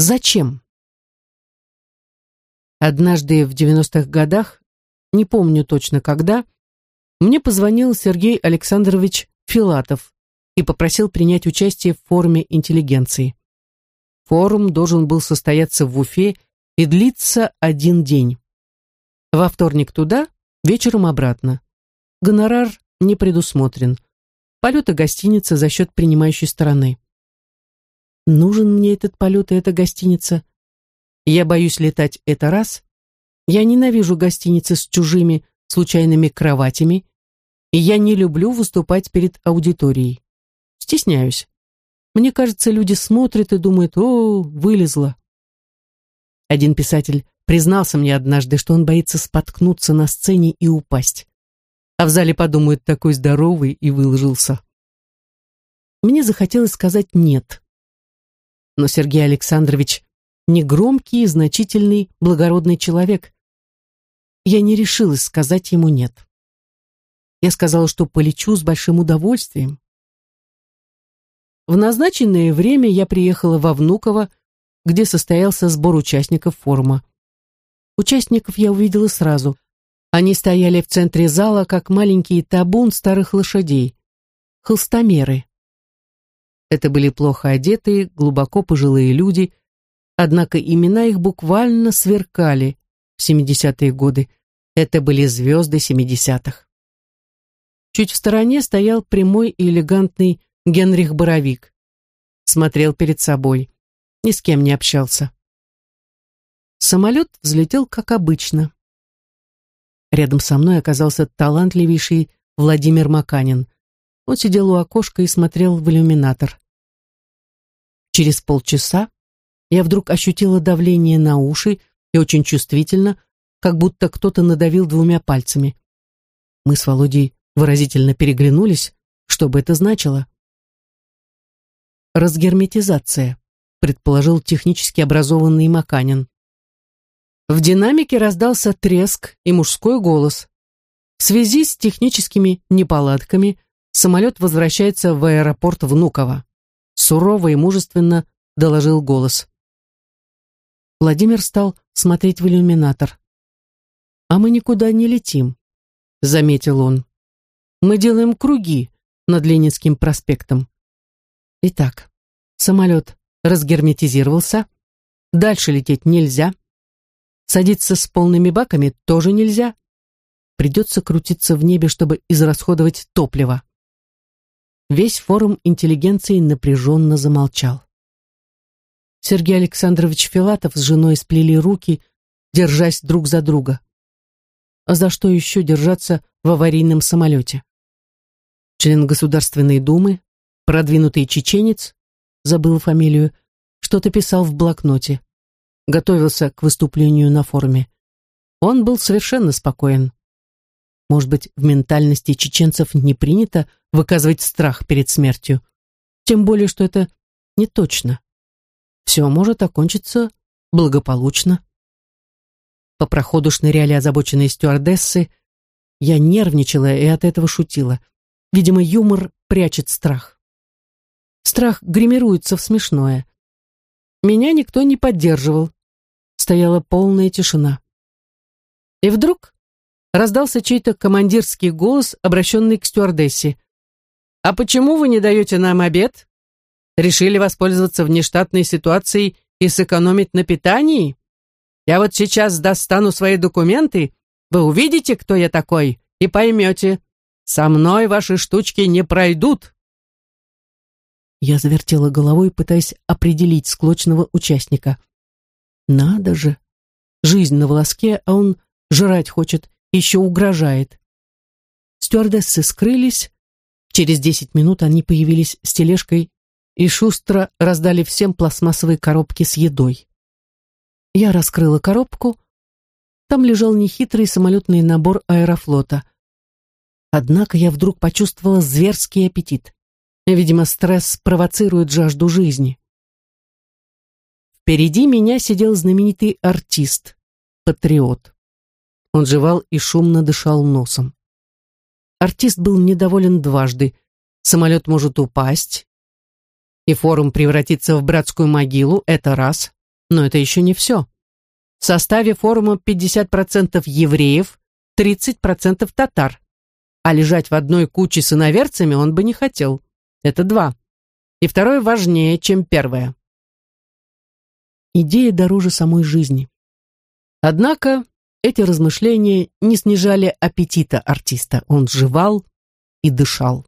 Зачем? Однажды в 90-х годах, не помню точно когда, мне позвонил Сергей Александрович Филатов и попросил принять участие в форуме интеллигенции. Форум должен был состояться в Уфе и длиться один день. Во вторник туда, вечером обратно. Гонорар не предусмотрен. Полет и гостиница за счет принимающей стороны. Нужен мне этот полет и эта гостиница? Я боюсь летать это раз. Я ненавижу гостиницы с чужими случайными кроватями. И я не люблю выступать перед аудиторией. Стесняюсь. Мне кажется, люди смотрят и думают, о, вылезла. Один писатель признался мне однажды, что он боится споткнуться на сцене и упасть. А в зале подумают, такой здоровый и выложился. Мне захотелось сказать «нет». Но Сергей Александрович негромкий, значительный, благородный человек. Я не решилась сказать ему «нет». Я сказала, что полечу с большим удовольствием. В назначенное время я приехала во Внуково, где состоялся сбор участников форума. Участников я увидела сразу. Они стояли в центре зала, как маленький табун старых лошадей. Холстомеры. Это были плохо одетые, глубоко пожилые люди, однако имена их буквально сверкали в 70-е годы. Это были звезды 70-х. Чуть в стороне стоял прямой и элегантный Генрих Боровик. Смотрел перед собой. Ни с кем не общался. Самолет взлетел, как обычно. Рядом со мной оказался талантливейший Владимир Маканин. Он сидел у окошка и смотрел в иллюминатор. Через полчаса я вдруг ощутила давление на уши и очень чувствительно, как будто кто-то надавил двумя пальцами. Мы с Володей выразительно переглянулись, что бы это значило разгерметизация, предположил технически образованный Маканин. В динамике раздался треск и мужской голос. В связи с техническими неполадками самолет возвращается в аэропорт Внуково. Сурово и мужественно доложил голос. Владимир стал смотреть в иллюминатор. «А мы никуда не летим», — заметил он. «Мы делаем круги над Ленинским проспектом. Итак, самолет разгерметизировался, дальше лететь нельзя, садиться с полными баками тоже нельзя, придется крутиться в небе, чтобы израсходовать топливо. Весь форум интеллигенции напряженно замолчал. Сергей Александрович Филатов с женой сплели руки, держась друг за друга. А за что еще держаться в аварийном самолете? Член Государственной Думы, Продвинутый чеченец, забыл фамилию, что-то писал в блокноте. Готовился к выступлению на форуме. Он был совершенно спокоен. Может быть, в ментальности чеченцев не принято выказывать страх перед смертью. Тем более, что это не точно. Все может окончиться благополучно. По проходу шныряли озабоченные стюардессы. Я нервничала и от этого шутила. Видимо, юмор прячет страх. Страх гримируется в смешное. Меня никто не поддерживал. Стояла полная тишина. И вдруг раздался чей-то командирский голос, обращенный к стюардессе. «А почему вы не даете нам обед? Решили воспользоваться внештатной ситуацией и сэкономить на питании? Я вот сейчас достану свои документы, вы увидите, кто я такой, и поймете, со мной ваши штучки не пройдут». Я завертела головой, пытаясь определить склочного участника. Надо же! Жизнь на волоске, а он жрать хочет, еще угрожает. Стюардессы скрылись. Через десять минут они появились с тележкой и шустро раздали всем пластмассовые коробки с едой. Я раскрыла коробку. Там лежал нехитрый самолетный набор аэрофлота. Однако я вдруг почувствовала зверский аппетит. Видимо, стресс провоцирует жажду жизни. Впереди меня сидел знаменитый артист, патриот. Он жевал и шумно дышал носом. Артист был недоволен дважды. Самолет может упасть, и форум превратиться в братскую могилу, это раз. Но это еще не все. В составе форума 50% евреев, 30% татар. А лежать в одной куче с иноверцами он бы не хотел. Это два. И второе важнее, чем первое. Идея дороже самой жизни. Однако эти размышления не снижали аппетита артиста. Он жевал и дышал.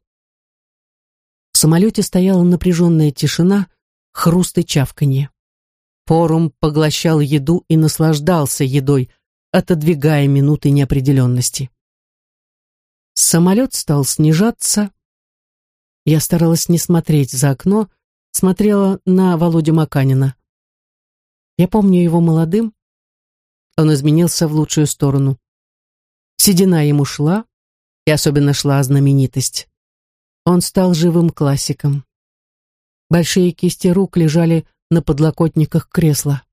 В самолете стояла напряженная тишина, хруст и чавканье. Форум поглощал еду и наслаждался едой, отодвигая минуты неопределенности. Самолет стал снижаться. Я старалась не смотреть за окно, смотрела на Володю Маканина. Я помню его молодым. Он изменился в лучшую сторону. Седина ему шла, и особенно шла знаменитость. Он стал живым классиком. Большие кисти рук лежали на подлокотниках кресла.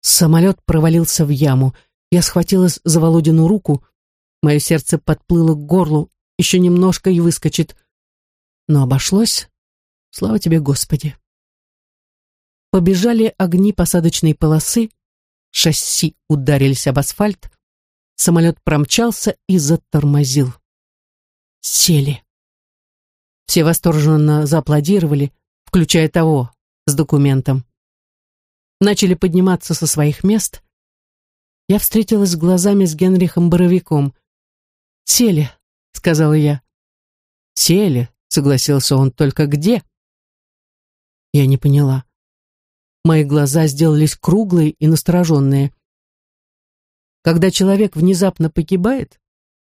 Самолет провалился в яму. Я схватилась за Володину руку, Мое сердце подплыло к горлу, еще немножко и выскочит. Но обошлось. Слава тебе, Господи. Побежали огни посадочной полосы, шасси ударились об асфальт, самолет промчался и затормозил. Сели. Все восторженно зааплодировали, включая того с документом. Начали подниматься со своих мест. Я встретилась глазами с Генрихом Боровиком. «Сели», — сказала я. «Сели», — согласился он, — «только где?» Я не поняла. Мои глаза сделались круглые и настороженные. Когда человек внезапно погибает,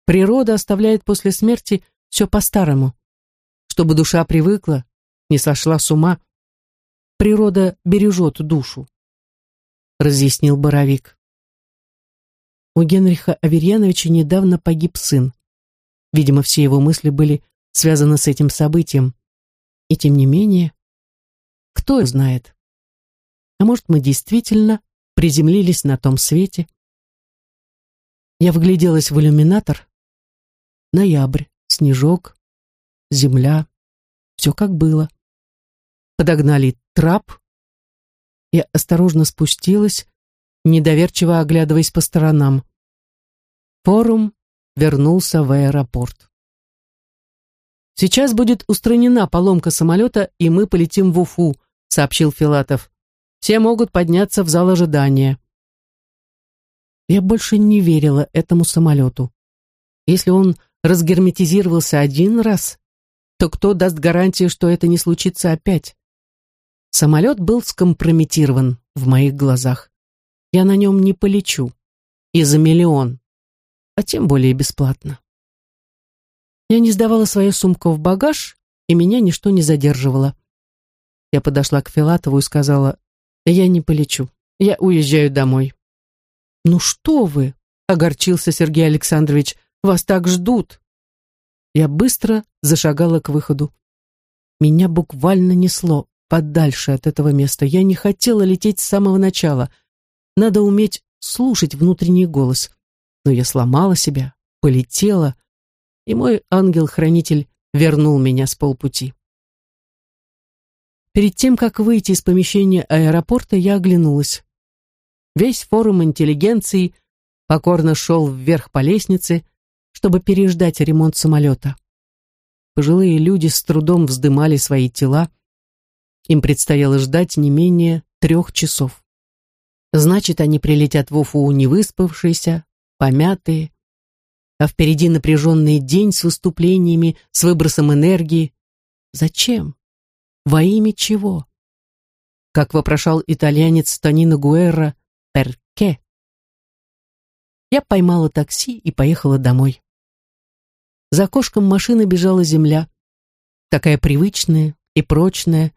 природа оставляет после смерти все по-старому. Чтобы душа привыкла, не сошла с ума, природа бережет душу, разъяснил Боровик. У Генриха Аверьяновича недавно погиб сын. Видимо, все его мысли были связаны с этим событием. И тем не менее, кто знает. А может, мы действительно приземлились на том свете? Я вгляделась в иллюминатор. Ноябрь, снежок, земля. Все как было. Подогнали трап. Я осторожно спустилась, недоверчиво оглядываясь по сторонам. Форум вернулся в аэропорт. «Сейчас будет устранена поломка самолета, и мы полетим в Уфу», сообщил Филатов. «Все могут подняться в зал ожидания». Я больше не верила этому самолету. Если он разгерметизировался один раз, то кто даст гарантию, что это не случится опять? Самолет был скомпрометирован в моих глазах я на нем не полечу. И за миллион. А тем более бесплатно. Я не сдавала свою сумку в багаж, и меня ничто не задерживало. Я подошла к Филатову и сказала, «Я не полечу, я уезжаю домой». «Ну что вы?» — огорчился Сергей Александрович. «Вас так ждут». Я быстро зашагала к выходу. Меня буквально несло подальше от этого места. Я не хотела лететь с самого начала — надо уметь слушать внутренний голос. Но я сломала себя, полетела, и мой ангел-хранитель вернул меня с полпути. Перед тем, как выйти из помещения аэропорта, я оглянулась. Весь форум интеллигенции покорно шел вверх по лестнице, чтобы переждать ремонт самолета. Пожилые люди с трудом вздымали свои тела. Им предстояло ждать не менее трех часов. Значит, они прилетят в Уфу не выспавшиеся, помятые, а впереди напряженный день с выступлениями, с выбросом энергии. Зачем? Во имя чего? Как вопрошал итальянец Тонино Гуэрра, «Перке?» Я поймала такси и поехала домой. За окошком машины бежала земля, такая привычная и прочная,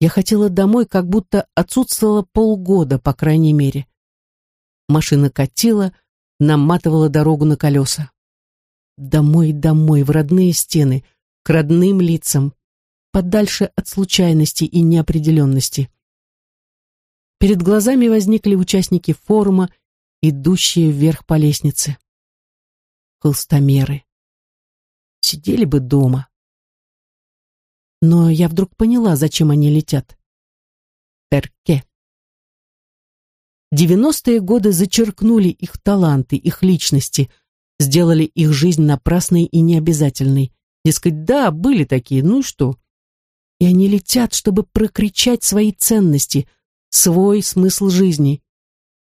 я хотела домой, как будто отсутствовала полгода, по крайней мере. Машина катила, наматывала дорогу на колеса. Домой, домой, в родные стены, к родным лицам, подальше от случайности и неопределенности. Перед глазами возникли участники форума, идущие вверх по лестнице. Холстомеры. Сидели бы дома. Но я вдруг поняла, зачем они летят. Перке. Девяностые годы зачеркнули их таланты, их личности, сделали их жизнь напрасной и необязательной. Дескать, да, были такие, ну и что? И они летят, чтобы прокричать свои ценности, свой смысл жизни.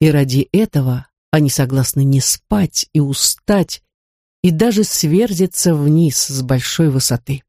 И ради этого они согласны не спать и устать, и даже сверзиться вниз с большой высоты.